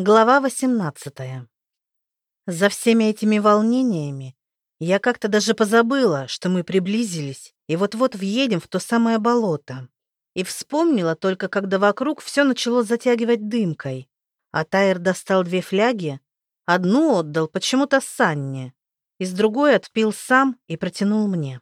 Глава 18. За всеми этими волнениями я как-то даже позабыла, что мы приблизились и вот-вот въедем в то самое болото. И вспомнила только, когда вокруг все начало затягивать дымкой. А Тайр достал две фляги, одну отдал почему-то Санне, из другой отпил сам и протянул мне.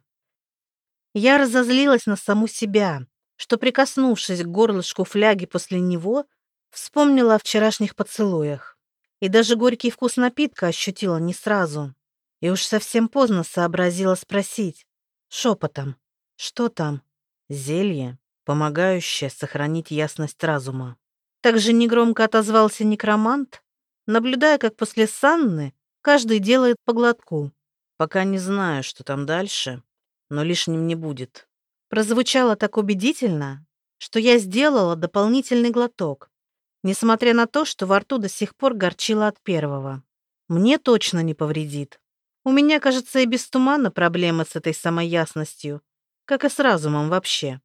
Я разозлилась на саму себя, что, прикоснувшись к горлышку фляги после него, Вспомнила о вчерашних поцелуях. И даже горький вкус напитка ощутила не сразу. И уж совсем поздно сообразила спросить. Шепотом. Что там? Зелье, помогающее сохранить ясность разума. Также негромко отозвался некромант, наблюдая, как после Санны каждый делает по глотку. Пока не знаю, что там дальше, но лишним не будет. Прозвучало так убедительно, что я сделала дополнительный глоток несмотря на то, что во рту до сих пор горчило от первого. Мне точно не повредит. У меня, кажется, и без тумана проблемы с этой самой ясностью, как и с разумом вообще.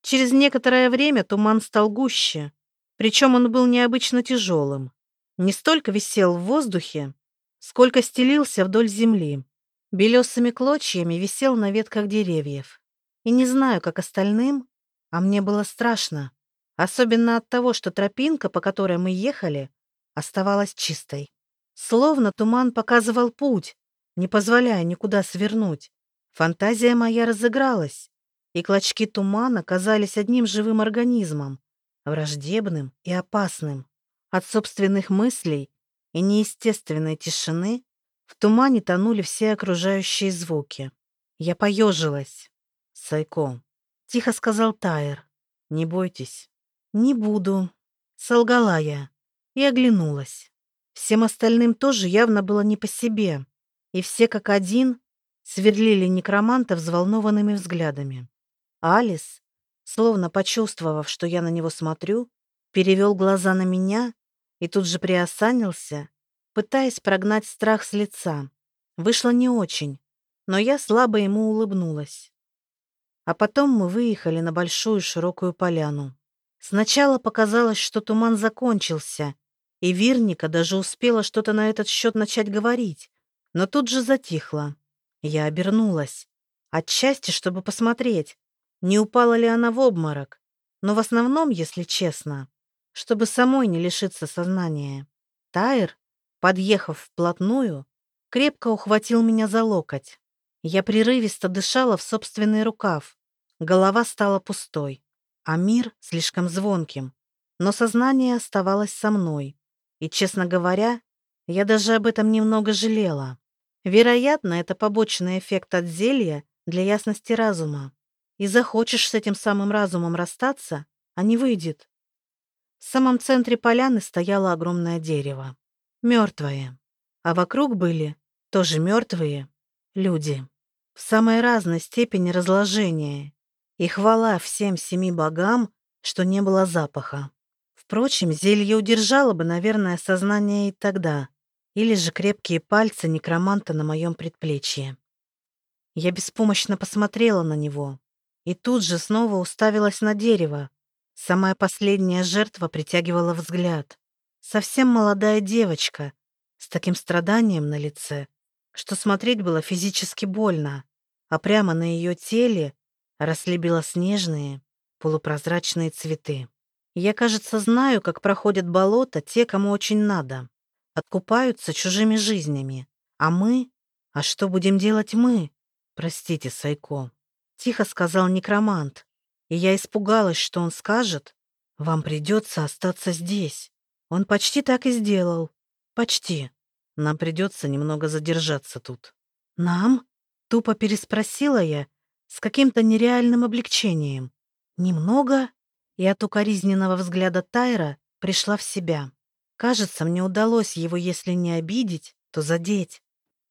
Через некоторое время туман стал гуще, причем он был необычно тяжелым. Не столько висел в воздухе, сколько стелился вдоль земли. Белесыми клочьями висел на ветках деревьев. И не знаю, как остальным, а мне было страшно. Особенно от того, что тропинка, по которой мы ехали, оставалась чистой. Словно туман показывал путь, не позволяя никуда свернуть. Фантазия моя разыгралась, и клочки тумана казались одним живым организмом, враждебным и опасным. От собственных мыслей и неестественной тишины в тумане тонули все окружающие звуки. Я поежилась. «Сайко», — тихо сказал Тайер, — «не бойтесь, «Не буду», — солгала я и оглянулась. Всем остальным тоже явно было не по себе, и все как один сверлили некроманта взволнованными взглядами. Алис, словно почувствовав, что я на него смотрю, перевел глаза на меня и тут же приосанился, пытаясь прогнать страх с лица. Вышло не очень, но я слабо ему улыбнулась. А потом мы выехали на большую широкую поляну. Сначала показалось, что туман закончился, и Вирника даже успела что-то на этот счет начать говорить, но тут же затихла. Я обернулась. Отчасти, чтобы посмотреть, не упала ли она в обморок, но в основном, если честно, чтобы самой не лишиться сознания. Тайр, подъехав вплотную, крепко ухватил меня за локоть. Я прерывисто дышала в собственный рукав. Голова стала пустой а мир слишком звонким. Но сознание оставалось со мной. И, честно говоря, я даже об этом немного жалела. Вероятно, это побочный эффект от зелья для ясности разума. И захочешь с этим самым разумом расстаться, а не выйдет. В самом центре поляны стояло огромное дерево. Мертвое. А вокруг были тоже мертвые люди. В самой разной степени разложения. И хвала всем семи богам, что не было запаха. Впрочем, зелье удержало бы, наверное, сознание и тогда, или же крепкие пальцы некроманта на моем предплечье. Я беспомощно посмотрела на него и тут же снова уставилась на дерево. Самая последняя жертва притягивала взгляд. Совсем молодая девочка с таким страданием на лице, что смотреть было физически больно, а прямо на ее теле росли белоснежные, полупрозрачные цветы. Я, кажется, знаю, как проходят болота те, кому очень надо. Откупаются чужими жизнями. А мы? А что будем делать мы? Простите, Сайко. Тихо сказал некромант. И я испугалась, что он скажет, вам придется остаться здесь. Он почти так и сделал. Почти. Нам придется немного задержаться тут. Нам? Тупо переспросила я с каким-то нереальным облегчением. Немного, и от укоризненного взгляда Тайра пришла в себя. Кажется, мне удалось его, если не обидеть, то задеть.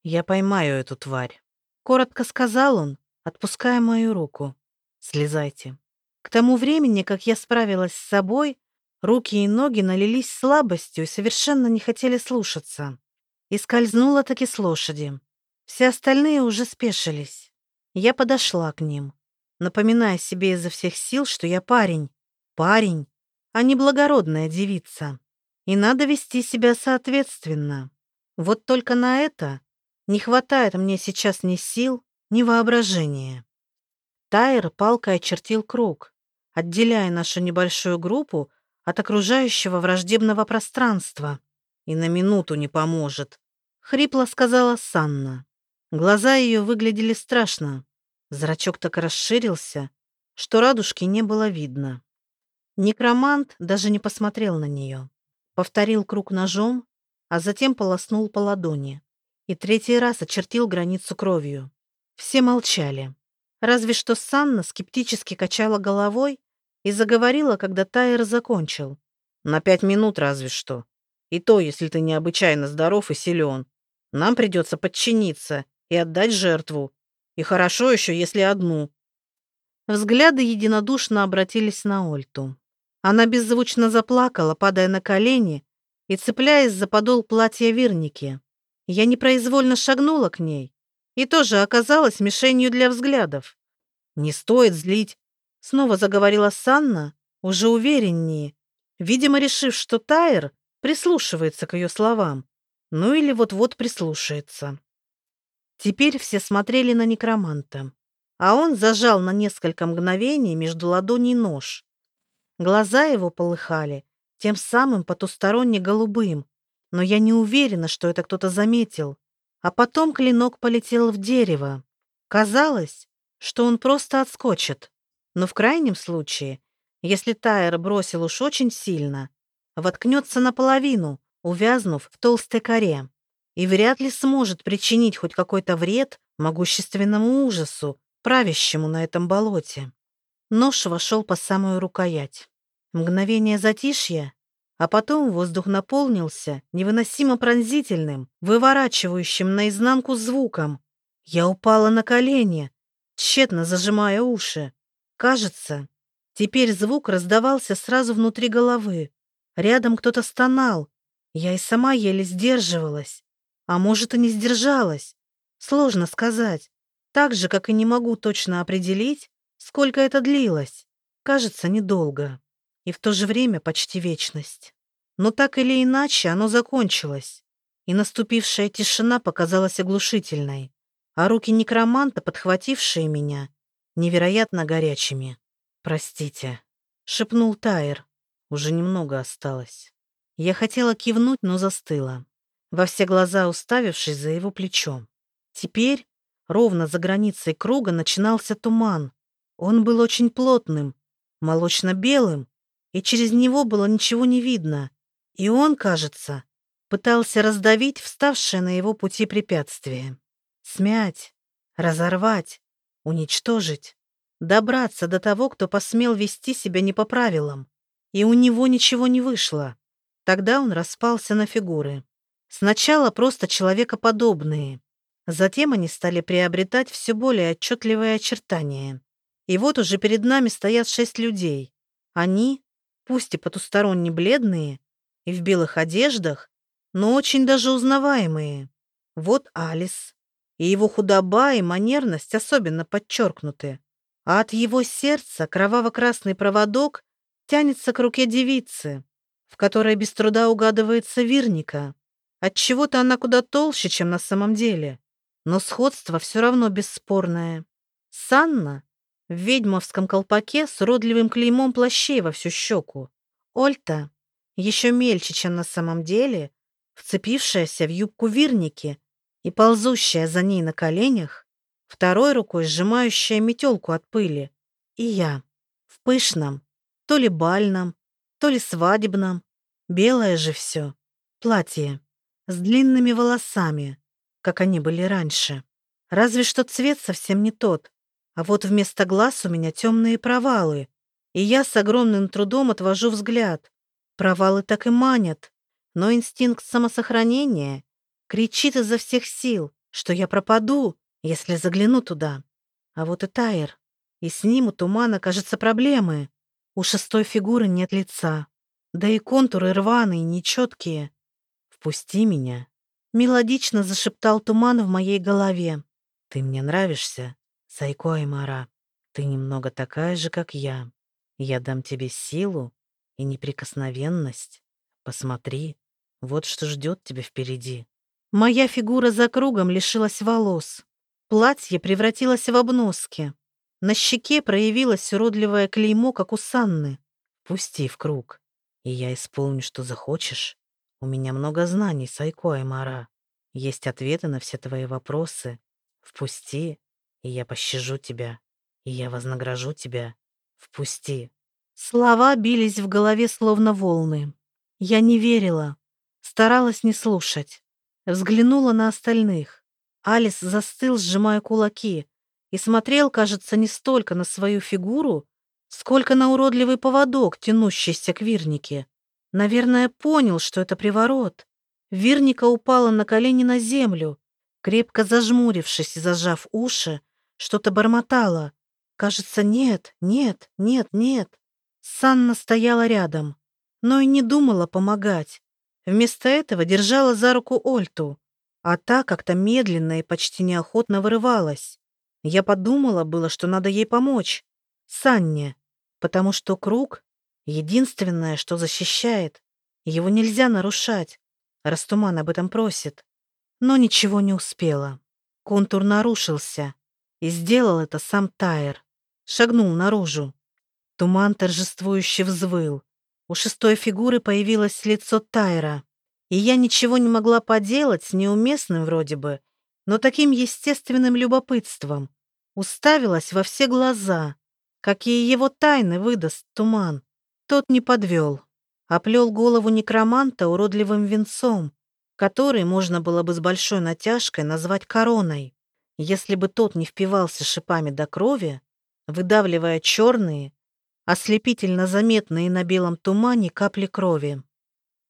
Я поймаю эту тварь. Коротко сказал он, отпуская мою руку. Слезайте. К тому времени, как я справилась с собой, руки и ноги налились слабостью и совершенно не хотели слушаться. И скользнула таки с лошади. Все остальные уже спешились. Я подошла к ним, напоминая себе изо всех сил, что я парень. Парень, а не благородная девица. И надо вести себя соответственно. Вот только на это не хватает мне сейчас ни сил, ни воображения. Тайр палкой очертил круг, отделяя нашу небольшую группу от окружающего враждебного пространства. «И на минуту не поможет», — хрипло сказала Санна. Глаза ее выглядели страшно. Зрачок так расширился, что радужки не было видно. Некромант даже не посмотрел на нее. Повторил круг ножом, а затем полоснул по ладони. И третий раз очертил границу кровью. Все молчали. Разве что Санна скептически качала головой и заговорила, когда Тайер закончил. «На пять минут разве что. И то, если ты необычайно здоров и силен. Нам придется подчиниться и отдать жертву. И хорошо еще, если одну». Взгляды единодушно обратились на Ольту. Она беззвучно заплакала, падая на колени и цепляясь за подол платья Вирники. Я непроизвольно шагнула к ней и тоже оказалась мишенью для взглядов. «Не стоит злить», — снова заговорила Санна, уже увереннее, видимо, решив, что Тайер прислушивается к ее словам, ну или вот-вот прислушается. Теперь все смотрели на некроманта, а он зажал на несколько мгновений между ладоней нож. Глаза его полыхали, тем самым потусторонне голубым, но я не уверена, что это кто-то заметил. А потом клинок полетел в дерево. Казалось, что он просто отскочит. Но в крайнем случае, если Тайер бросил уж очень сильно, воткнется наполовину, увязнув в толстой коре, и вряд ли сможет причинить хоть какой-то вред могущественному ужасу, правящему на этом болоте. Нож вошел по самую рукоять. Мгновение затишья, а потом воздух наполнился невыносимо пронзительным, выворачивающим наизнанку звуком. Я упала на колени, тщетно зажимая уши. Кажется, теперь звук раздавался сразу внутри головы. Рядом кто-то стонал. Я и сама еле сдерживалась. А может, и не сдержалась. Сложно сказать. Так же, как и не могу точно определить, сколько это длилось. Кажется, недолго и в то же время почти вечность. Но так или иначе оно закончилось, и наступившая тишина показалась оглушительной, а руки некроманта, подхватившие меня, невероятно горячими. «Простите», — шепнул Тайер. Уже немного осталось. Я хотела кивнуть, но застыла, во все глаза уставившись за его плечом. Теперь, ровно за границей круга, начинался туман. Он был очень плотным, молочно-белым, и через него было ничего не видно. И он, кажется, пытался раздавить вставшее на его пути препятствие. Смять, разорвать, уничтожить, добраться до того, кто посмел вести себя не по правилам. И у него ничего не вышло. Тогда он распался на фигуры. Сначала просто человекоподобные. Затем они стали приобретать все более отчетливые очертания. И вот уже перед нами стоят шесть людей. Они пусть и потусторонне бледные, и в белых одеждах, но очень даже узнаваемые. Вот Алис, и его худоба и манерность особенно подчеркнуты. А от его сердца кроваво-красный проводок тянется к руке девицы, в которой без труда угадывается вирника. Отчего-то она куда толще, чем на самом деле. Но сходство все равно бесспорное. Санна в ведьмовском колпаке с уродливым клеймом плащей во всю щеку. Ольта, еще мельче, чем на самом деле, вцепившаяся в юбку вирники и ползущая за ней на коленях, второй рукой сжимающая метелку от пыли. И я в пышном, то ли бальном, то ли свадебном, белое же все, платье, с длинными волосами, как они были раньше. Разве что цвет совсем не тот, а вот вместо глаз у меня темные провалы, и я с огромным трудом отвожу взгляд. Провалы так и манят, но инстинкт самосохранения кричит изо всех сил, что я пропаду, если загляну туда. А вот и Тайер, и с ним у тумана, кажется, проблемы. У шестой фигуры нет лица, да и контуры рваные, нечеткие. «Впусти меня», — мелодично зашептал туман в моей голове. «Ты мне нравишься?» Сайко Аймара, ты немного такая же, как я. Я дам тебе силу и неприкосновенность. Посмотри, вот что ждет тебя впереди. Моя фигура за кругом лишилась волос. Платье превратилось в обноски. На щеке проявилось уродливое клеймо, как у Санны. Пусти в круг, и я исполню, что захочешь. У меня много знаний, Сайко Аймара. Есть ответы на все твои вопросы. Впусти, и я пощажу тебя, и я вознагражу тебя. Впусти. Слова бились в голове словно волны. Я не верила, старалась не слушать. Взглянула на остальных. Алис застыл, сжимая кулаки, и смотрел, кажется, не столько на свою фигуру, сколько на уродливый поводок, тянущийся к Вирнике. Наверное, понял, что это приворот. Вирника упала на колени на землю, крепко зажмурившись и зажав уши, что-то бормотала. Кажется, нет, нет, нет, нет. Санна стояла рядом, но и не думала помогать. Вместо этого держала за руку Ольту, а та как-то медленно и почти неохотно вырывалась. Я подумала было, что надо ей помочь. Санне, потому что круг — единственное, что защищает. Его нельзя нарушать. Растуман об этом просит. Но ничего не успела. Контур нарушился. И сделал это сам Тайер. Шагнул наружу. Туман торжествующе взвыл. У шестой фигуры появилось лицо Тайра. И я ничего не могла поделать с неуместным вроде бы, но таким естественным любопытством. Уставилась во все глаза. Какие его тайны выдаст туман. Тот не подвел. Оплел голову некроманта уродливым венцом, который можно было бы с большой натяжкой назвать короной, если бы тот не впивался шипами до крови, выдавливая черные, ослепительно заметные на белом тумане капли крови.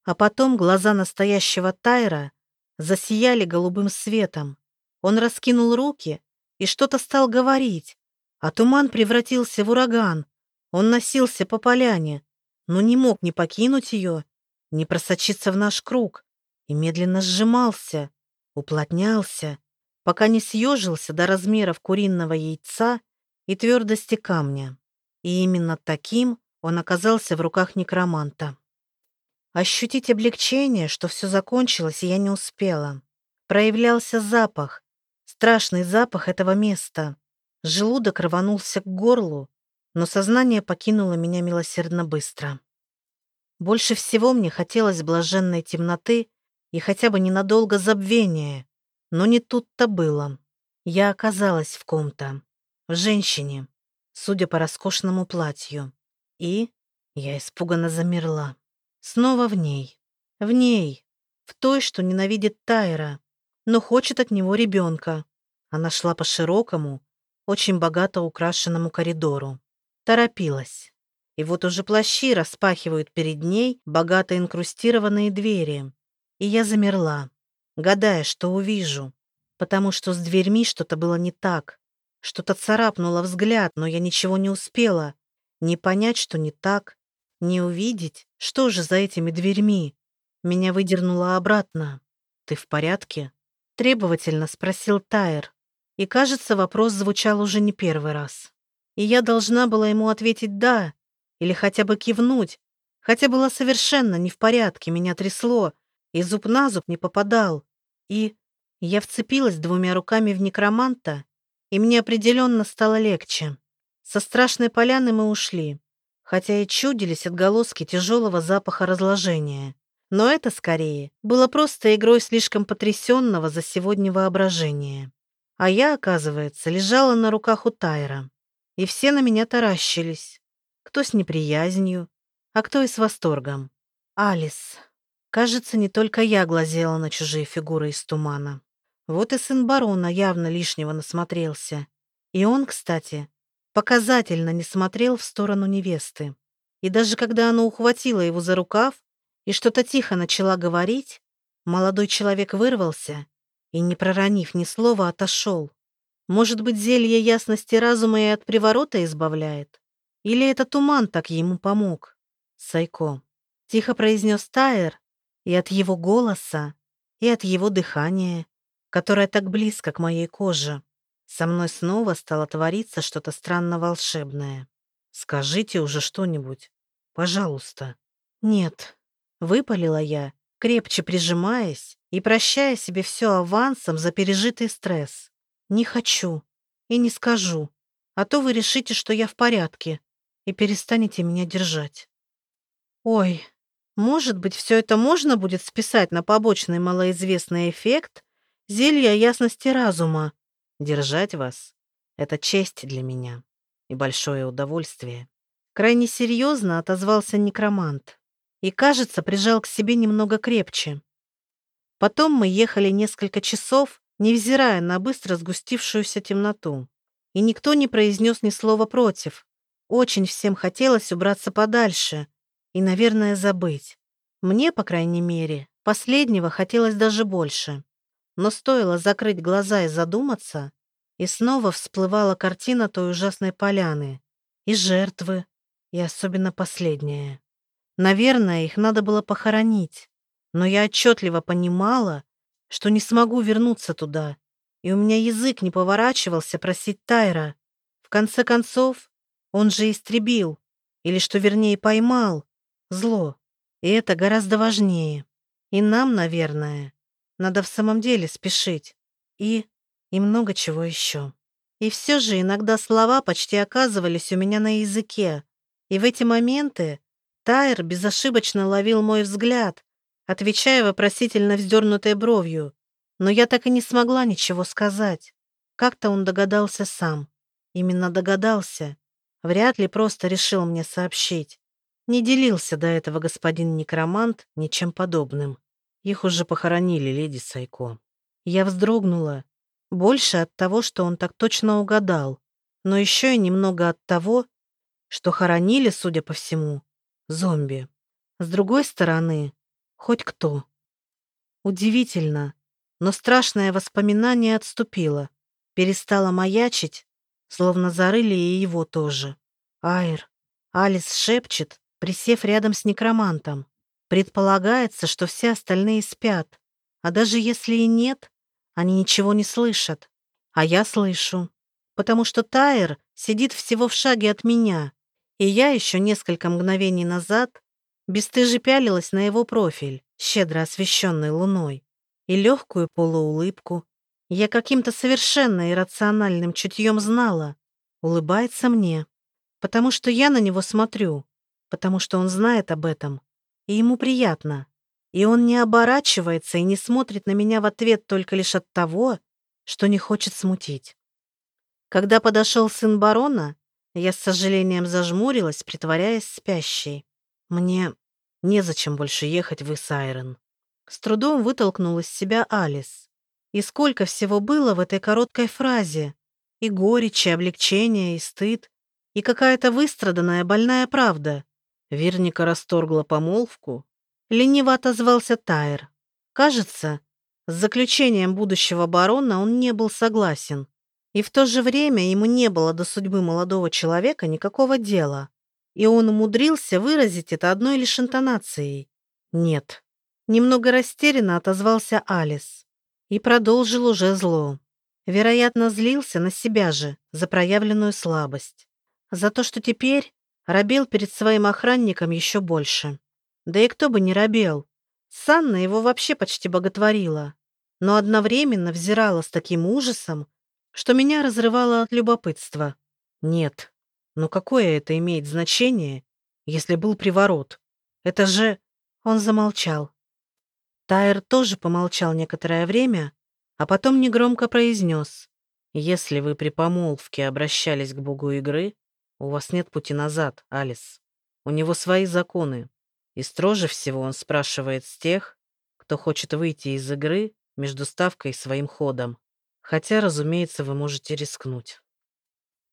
А потом глаза настоящего Тайра засияли голубым светом. Он раскинул руки и что-то стал говорить, а туман превратился в ураган. Он носился по поляне, но не мог ни покинуть ее, ни просочиться в наш круг, и медленно сжимался, уплотнялся, пока не съежился до размеров куриного яйца и твердости камня. И именно таким он оказался в руках некроманта. Ощутить облегчение, что все закончилось, я не успела. Проявлялся запах, страшный запах этого места. Желудок рванулся к горлу, но сознание покинуло меня милосердно быстро. Больше всего мне хотелось блаженной темноты и хотя бы ненадолго забвения, но не тут-то было. Я оказалась в ком-то, в женщине, судя по роскошному платью, и я испуганно замерла. Снова в ней, в ней, в той, что ненавидит Тайра, но хочет от него ребенка. Она шла по широкому, очень богато украшенному коридору торопилась. И вот уже плащи распахивают перед ней богато инкрустированные двери. И я замерла, гадая, что увижу, потому что с дверьми что-то было не так. Что-то царапнуло взгляд, но я ничего не успела. Не понять, что не так, не увидеть, что же за этими дверьми. Меня выдернуло обратно. «Ты в порядке?» Требовательно спросил Тайр. И, кажется, вопрос звучал уже не первый раз и я должна была ему ответить «да» или хотя бы кивнуть, хотя была совершенно не в порядке, меня трясло, и зуб на зуб не попадал. И я вцепилась двумя руками в некроманта, и мне определенно стало легче. Со страшной поляны мы ушли, хотя и чудились отголоски тяжелого запаха разложения. Но это, скорее, было просто игрой слишком потрясенного за сегодня воображения. А я, оказывается, лежала на руках у Тайра и все на меня таращились. Кто с неприязнью, а кто и с восторгом. Алис. Кажется, не только я глазела на чужие фигуры из тумана. Вот и сын барона явно лишнего насмотрелся. И он, кстати, показательно не смотрел в сторону невесты. И даже когда она ухватила его за рукав и что-то тихо начала говорить, молодой человек вырвался и, не проронив ни слова, отошел. Может быть, зелье ясности разума и от приворота избавляет? Или это туман так ему помог? Сайко. Тихо произнес Тайер, и от его голоса, и от его дыхания, которое так близко к моей коже, со мной снова стало твориться что-то странно волшебное. Скажите уже что-нибудь. Пожалуйста. Нет. Выпалила я, крепче прижимаясь и прощая себе все авансом за пережитый стресс. Не хочу и не скажу, а то вы решите, что я в порядке и перестанете меня держать. Ой, может быть, все это можно будет списать на побочный малоизвестный эффект зелья ясности разума. Держать вас — это честь для меня и большое удовольствие. Крайне серьезно отозвался некромант и, кажется, прижал к себе немного крепче. Потом мы ехали несколько часов, невзирая на быстро сгустившуюся темноту. И никто не произнес ни слова против. Очень всем хотелось убраться подальше и, наверное, забыть. Мне, по крайней мере, последнего хотелось даже больше. Но стоило закрыть глаза и задуматься, и снова всплывала картина той ужасной поляны. И жертвы, и особенно последняя. Наверное, их надо было похоронить, но я отчетливо понимала, что не смогу вернуться туда, и у меня язык не поворачивался просить Тайра. В конце концов, он же истребил, или, что вернее, поймал, зло. И это гораздо важнее. И нам, наверное, надо в самом деле спешить. И... и много чего еще. И все же иногда слова почти оказывались у меня на языке. И в эти моменты Тайр безошибочно ловил мой взгляд, отвечая вопросительно вздернутой бровью. Но я так и не смогла ничего сказать. Как-то он догадался сам. Именно догадался. Вряд ли просто решил мне сообщить. Не делился до этого господин некромант ничем подобным. Их уже похоронили, леди Сайко. Я вздрогнула. Больше от того, что он так точно угадал, но еще и немного от того, что хоронили, судя по всему, зомби. С другой стороны, хоть кто. Удивительно, но страшное воспоминание отступило, перестало маячить, словно зарыли и его тоже. Айр. Алис шепчет, присев рядом с некромантом. Предполагается, что все остальные спят. А даже если и нет, они ничего не слышат. А я слышу. Потому что Тайер сидит всего в шаге от меня. И я еще несколько мгновений назад бесстыже пялилась на его профиль, щедро освещенный луной, и легкую полуулыбку. Я каким-то совершенно иррациональным чутьем знала. Улыбается мне. Потому что я на него смотрю потому что он знает об этом, и ему приятно. И он не оборачивается и не смотрит на меня в ответ только лишь от того, что не хочет смутить. Когда подошел сын барона, я с сожалением зажмурилась, притворяясь спящей. Мне незачем больше ехать в Исайрен. С трудом вытолкнул из себя Алис. И сколько всего было в этой короткой фразе. И горечь, и облегчение, и стыд, и какая-то выстраданная больная правда. Верника расторгла помолвку. Лениво отозвался Тайр. Кажется, с заключением будущего барона он не был согласен. И в то же время ему не было до судьбы молодого человека никакого дела. И он умудрился выразить это одной лишь интонацией. «Нет». Немного растерянно отозвался Алис. И продолжил уже зло. Вероятно, злился на себя же за проявленную слабость. За то, что теперь робел перед своим охранником еще больше. Да и кто бы не робел. Санна его вообще почти боготворила, но одновременно взирала с таким ужасом, что меня разрывало от любопытства. Нет, но какое это имеет значение, если был приворот? Это же... Он замолчал. Тайр тоже помолчал некоторое время, а потом негромко произнес. «Если вы при помолвке обращались к богу игры, у вас нет пути назад, Алис. У него свои законы. И строже всего он спрашивает с тех, кто хочет выйти из игры между ставкой и своим ходом. Хотя, разумеется, вы можете рискнуть.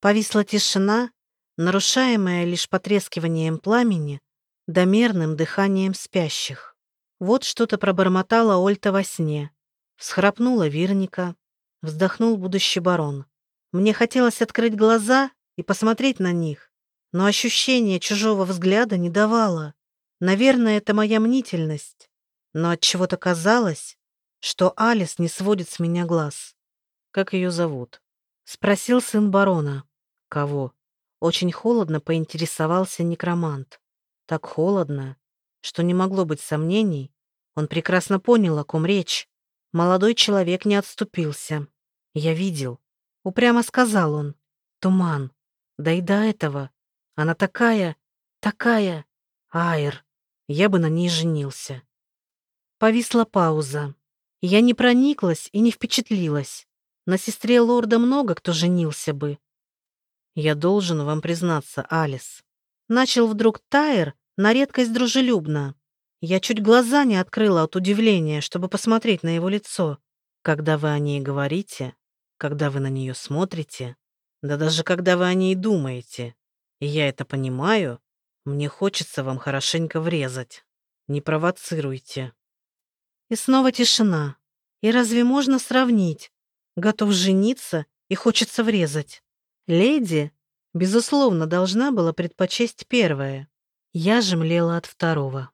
Повисла тишина, нарушаемая лишь потрескиванием пламени, домерным дыханием спящих. Вот что-то пробормотала Ольта во сне. Всхрапнула Вирника. Вздохнул будущий барон. Мне хотелось открыть глаза и посмотреть на них, но ощущение чужого взгляда не давало. Наверное, это моя мнительность, но от чего то казалось, что Алис не сводит с меня глаз. «Как ее зовут?» — спросил сын барона. «Кого?» Очень холодно поинтересовался некромант. Так холодно, что не могло быть сомнений, он прекрасно понял, о ком речь. Молодой человек не отступился. Я видел. Упрямо сказал он. Туман. Да и до этого. Она такая, такая. Айр. Я бы на ней женился. Повисла пауза. Я не прониклась и не впечатлилась. На сестре лорда много кто женился бы. Я должен вам признаться, Алис. Начал вдруг Тайер на редкость дружелюбно. Я чуть глаза не открыла от удивления, чтобы посмотреть на его лицо. Когда вы о ней говорите, когда вы на нее смотрите, да даже когда вы о ней думаете, и я это понимаю, мне хочется вам хорошенько врезать. Не провоцируйте. И снова тишина. И разве можно сравнить? Готов жениться и хочется врезать. Леди, безусловно, должна была предпочесть первое. Я же млела от второго.